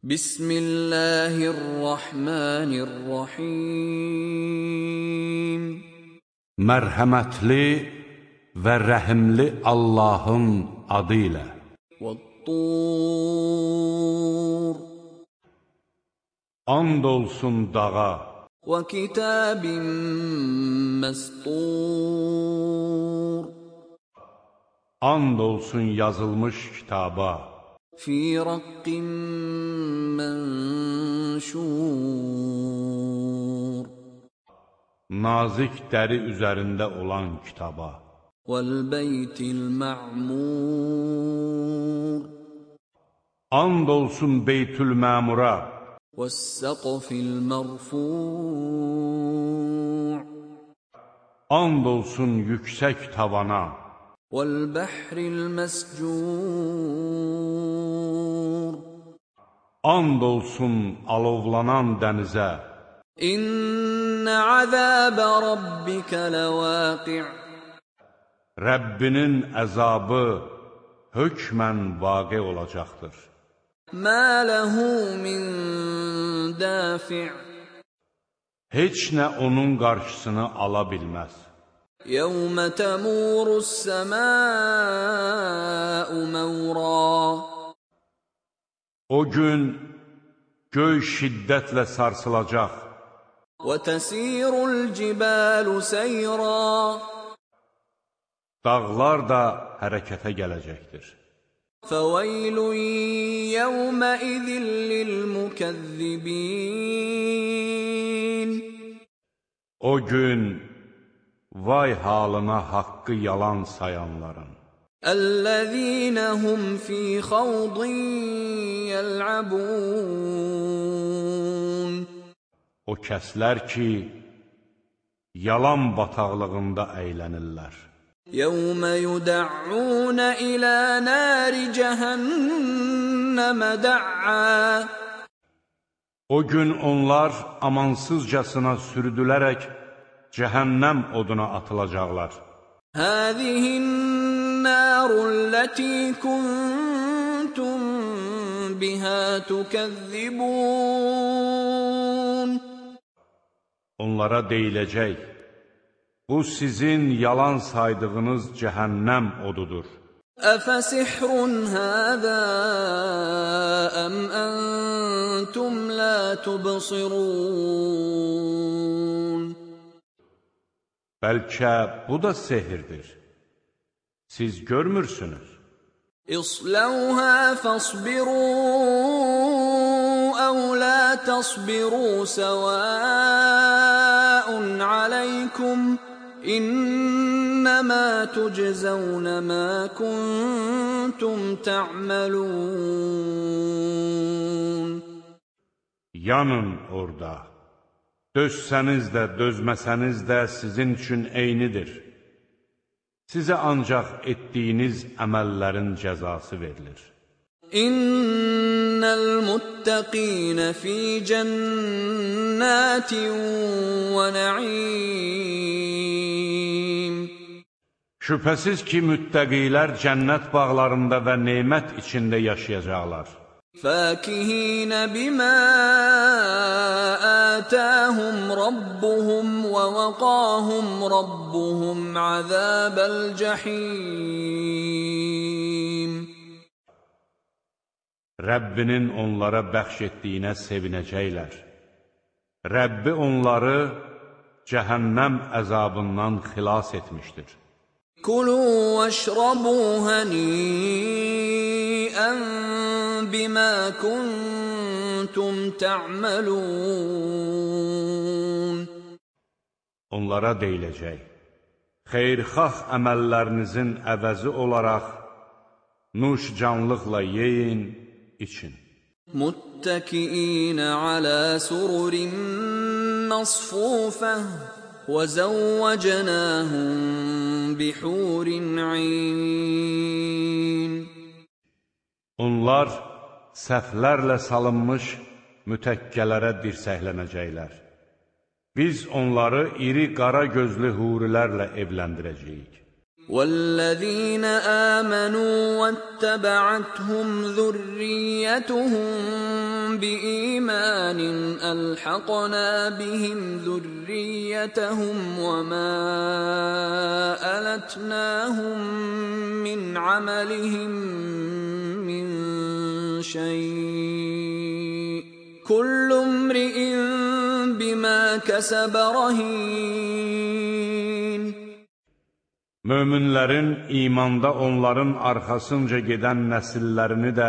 Bismillahirrahmanirrahim. Mərhəmətli və rəhimli Allahın adı ilə. Vəttur And olsun dağa. Və kitabin məstur And olsun yazılmış kitaba fi rakkin menşur. Nazik dəri üzərində olan kitaba. Vəl-beytil ma'mur. And olsun Beytül Məmura. Vəs-səqfil mərfur. And olsun yüksək tavana. Vəl-bəhril məscur. And olsun alovlanan dənizə. İnnə əzəbə rabbikə ləvəqi' Rəbbinin əzabı hökmən vaqe olacaqdır. Mə ləhu min dafi' Heç nə onun qarşısını ala bilməz. Yəvmə təmurus səməu məvraq O gün göy şiddətlə sarsılacaq, وتسير الجبال سيرا dağlar da hərəkətə gələcəkdir. فويل يومئذ للمكذبين O gün vay halına haqqı yalan sayanların. الذين هم في خوض يلعبون O kəslər ki, yalan bataqlığında əylənirlər. يوم يدعون إلى نار جهنم دعا O gün onlar amansızcasına sürüdülərək cəhənnəm oduna atılacaqlar. هذه النار التي كنتم بها تكذبون Onlara deyiləcək, bu sizin yalan saydığınız cəhənnəm odudur. أفسحر هذا أم أنتم لا تبصرون Bəlkə bu da sehirdir. Siz görmürsünüz. İslauha fasbiru əv la tasbiru səvəun aleykum İnnemâ tuczevne mâ kuntum ta'melûn. Yanın orada. Dözsəniz də, dözməsəniz də sizin üçün eynidir. Sizə ancaq etdiyiniz əməllərin cəzası verilir. İnnəl muttəqinə fi cənnətin və nəim Şübhəsiz ki, müttəqilər cənnət bağlarında və nemət içində yaşayacaqlar. Fəkihinə bimə آتاهم ربهم ووقاهم ربهم عذاب الجحيم Rəbbinin onlara bəxş etdiyinə sevinəcəklər. Rəbbi onları cəhənnəm əzabından xilas etmişdir. كلوا واشربوا هنيئا بما kuntum ta'malun. Onlara deyiləcək. Xeyrxah əməllərinizin əvəzi olaraq nuş canlıqla yeyin, için. Muttakiina ala sururin masfufah və zəvvəcnahum bihurin ayn. Onlar səhvlərlə salınmış mütəkkələrə dirsəklənəcəklər. Biz onları iri qara gözlü hurilərlə evləndirəcəyik. والذين آمنوا واتبعتهم ذريتهم بإيمان ألحقنا بهم ذريتهم وما ألتناهم من عملهم من شيء كل امرئ بما كسب رهين Möminlərin imanda onların arxasınca gedən nəsillərini də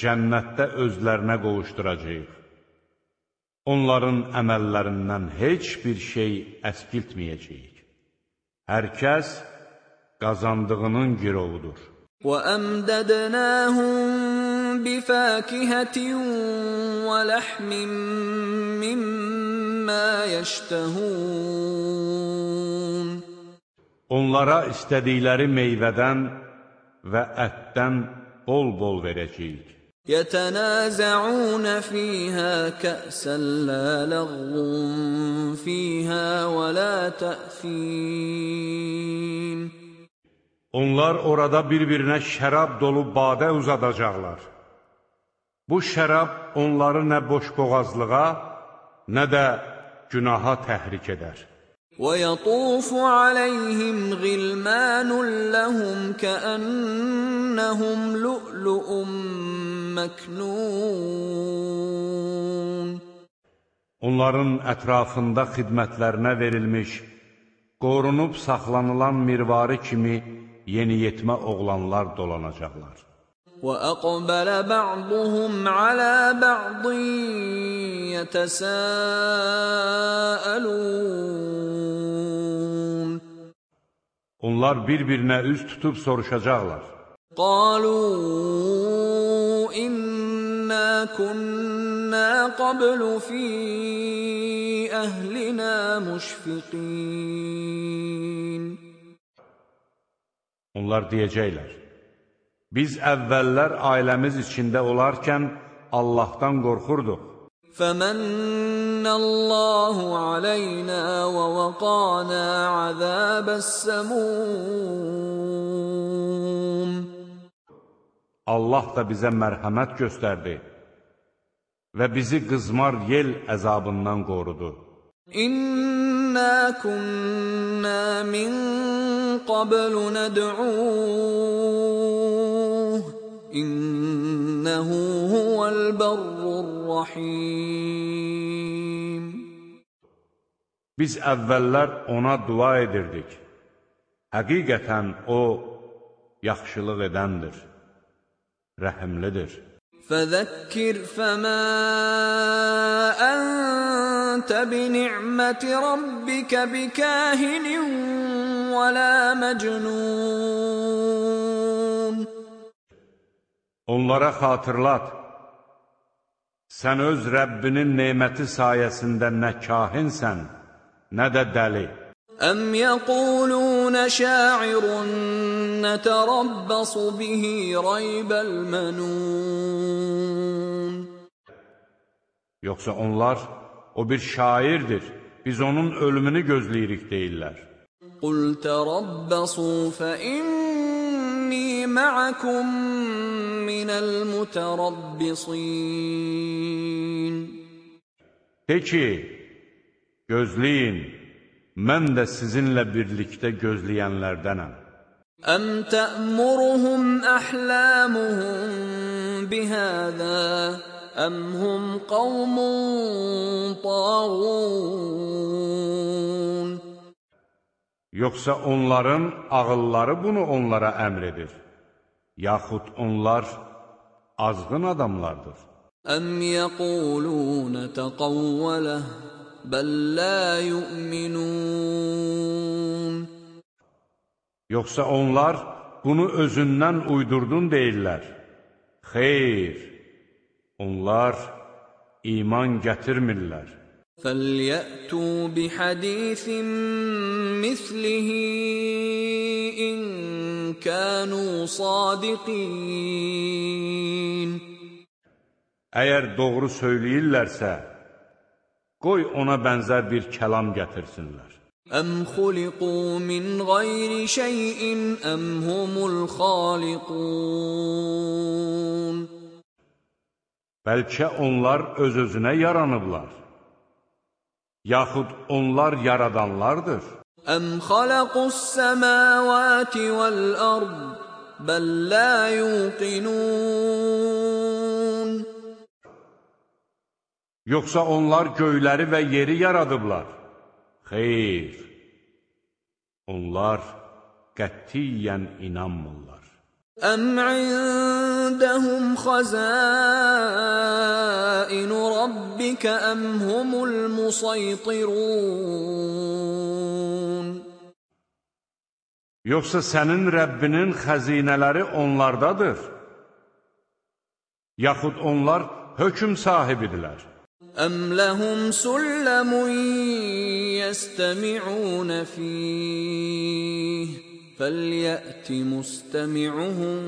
cənnətdə özlərinə qovuşduracaq. Onların əməllərindən heç bir şey əskiltməyəcəyik. Hər kəs qazandığının girovudur. وَأَمْدَدْنَاهُمْ بِفَاكِهَةٍ وَلَحْمٍ مِّمَّا يَشْتَهُونَ Onlara istədikləri meyvədən və ətdən bol-bol verəcəyik. يتنازعون فيها كأسا لا لغو فيها ولا تأثيم Onlar orada bir-birinə şərab dolu badə uzadacaqlar. Bu şərab onları nə boşboğazlığa, nə də günaha təhrik edər. ويطوف عليهم غلمان لهم كأنهم لؤلؤ مكنون Onların ətrafında xidmətlərinə verilmiş, qorunub saxlanılan mirvari kimi yeniyetmə oğlanlar dolanacaqlar. وأقبل بعضهم على بعض يتساءلون Onlar bir-birinə üz tutub soruşacaqlar. قالوا إنا كنا قبل في أهلنا مشفقين Onlar deyəcəklər, Biz əvvəllər ailəmiz içində olarkən Allahdan qorxurduq. Fəmənnəllahu aleynə və vəqanə əzəbəs-səmum. Allah da bizə mərhəmət göstərdi və bizi qızmar yel əzabından qorudu. İnna kunna min qablu ned'un إنه هو البر الرحيم Biz əvvəllər ona dua edirdik. Həqiqətən o, yaxşılıq edəndir, rəhimlidir. فذكر فما أنت بنعمة ربك بكاهن ولا مجنون Onlara xatırlat, sən öz Rəbbinin neyməti sayəsində nə kahinsən, nə də dəli. Əm yəqulunə şairun nətərabbasu bihi raybəl mənun. Yoxsa onlar, o bir şairdir, biz onun ölümünü gözləyirik deyirlər. Qul tərabbasu fə inni məəkum من المتربصين De ki, gözləyin, mən də sizinlə birlikdə gözləyənlərdənəm. أم تأمرهم أحلامهم بهذا أم هم قوم طاغون Yoxsa onların ağılları bunu onlara əmr edir, yaxud onlar azğın adamlardır. أم يقولون تقوله بل لا يؤمنون Yoxsa onlar bunu özündən uydurdun deyirlər. Xeyr, onlar iman gətirmirlər. فليأتوا بحديث مثله إن كانوا صادقين Əgər doğru söyləyirlərsə, qoy ona bənzər bir kəlam gətirsinlər. أم خلقوا من غير شيء أم هم الخالقون Bəlkə onlar öz-özünə yaranıblar. Yaxud onlar yaradanlardır. أم خلقوا السماوات والأرض بل لا يوقنون Yoxsa onlar göyləri və yeri yaradıblar. Xeyr, onlar qətiyyən inanmırlar. Əm indəhum xəzainu rabbikə əm humul musaytirun Yoxsa sənin Rəbbinin xəzinələri onlardadır, yaxud onlar hökum sahibidirlər. Əm ləhum sülləmun yəstəmi'unə fiyh, fəlyəti müstəmi'uhum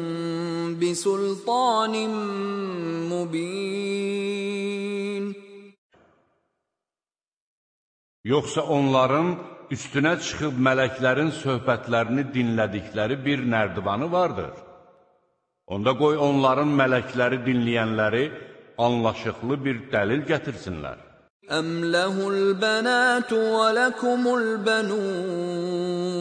bisultanin mübin. Yoxsa onların üstünə çıxıb mələklərin söhbətlərini dinlədikləri bir nərdivanı vardır. Onda qoy onların mələkləri dinləyənləri anlaşıqlı bir dəlil gətirsinlər. Əm ləhul bənatu və ləkumul bənun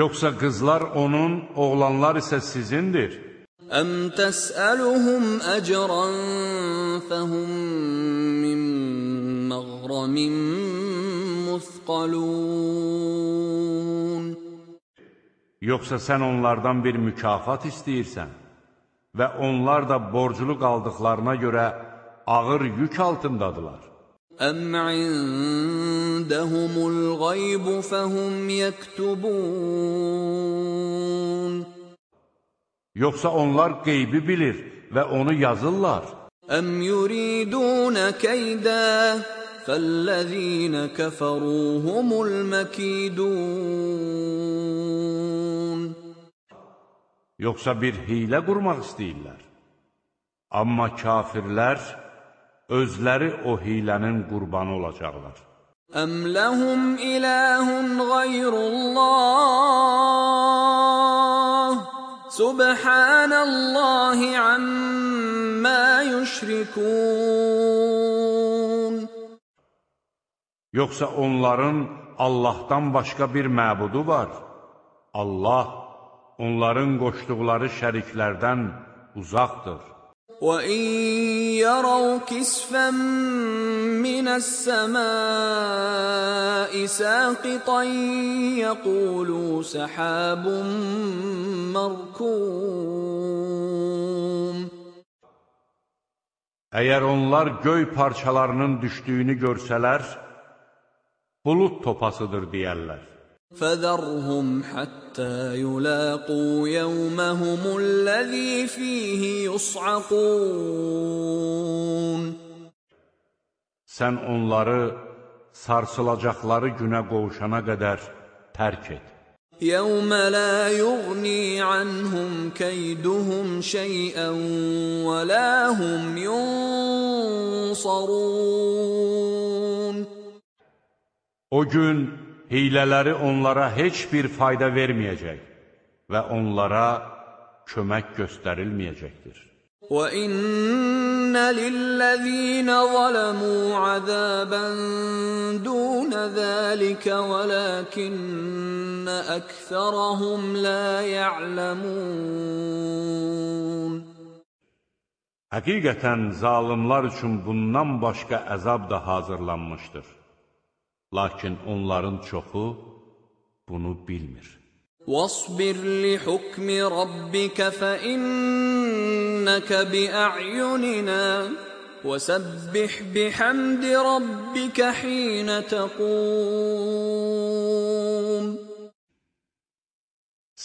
Yoxsa qızlar onun, oğlanlar isə sizindir. Əm təsəluhum əcran fəhum min məğramin musqalun Yoxsa sən onlardan bir mükafat istəyirsən və onlar da borclu qaldıqlarına görə ağır yük altındadılar. أم عندهم الغيب فهم يكتبون Yoxsa onlar qeybi bilir və onu yazırlar. أم يريدون كيدا فالذين كفروا هم المكيدون Yoxsa bir hiylə qurmaq istəyirlər. Amma kafirlər özləri o hilənin qurbanı olacaqlar. Əm ləhum iləhun qayrullah Subhanallahi amma yüşrikun Yoxsa onların Allahdan başqa bir məbudu var. Allah onların qoşduqları şəriklərdən uzaqdır. وَإِن يَرَوْا كِسْفًا مِّنَ السَّمَاءِ سَاقِطًا يَقُولُوا سَحَابٌ مَّرْكُومٌ Əgər onlar göy parçalarının düşdüyünü görsələr, bulud topasıdır deyərlər. فذرهم حتى يلاقوا يومهم الذي فيه يصعقون Sən onları sarsılacaqları günə qovuşana qədər tərk et. يوم لا يغني عنهم كيدهم شيئا ولا هم ينصرون O gün hilələri onlara heç bir fayda verməyəcək və onlara kömək göstərilməyəcəkdir. وَإِنَّ لِلَّذِينَ ظَلَمُوا عَذَابًا دُونَ ذَلِكَ وَلَكِنَّ أَكْثَرَهُمْ لَا يَعْلَمُونَ Həqiqətən zalimlar üçün bundan başqa əzab da hazırlanmışdır. Lakin onların çoxu bunu bilmir. وَاصْبِرْ لِحُكْمِ رَبِّكَ فَإِنَّكَ بِأَعْيُنِنَا وَسَبِّحْ بِحَمْدِ رَبِّكَ حِينَ تَقُومُ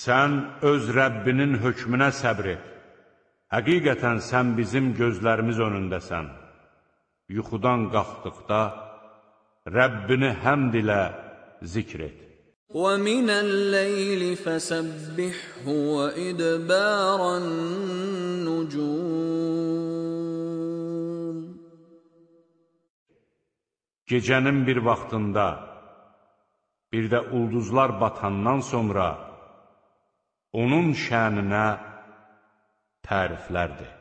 Sən öz Rəbbinin hökmünə səbr et. Həqiqətən sən bizim gözlərimiz önündəsən. Yuxudan qalxdıqda Rəbbini həmd ilə zikr et. وَمِنَ اللَّيْلِ فَسَبِّحْهُ وَإِدْبَارَ النُّجُومِ Gecənin bir vaxtında, bir də ulduzlar batandan sonra onun şəninə təriflərdir.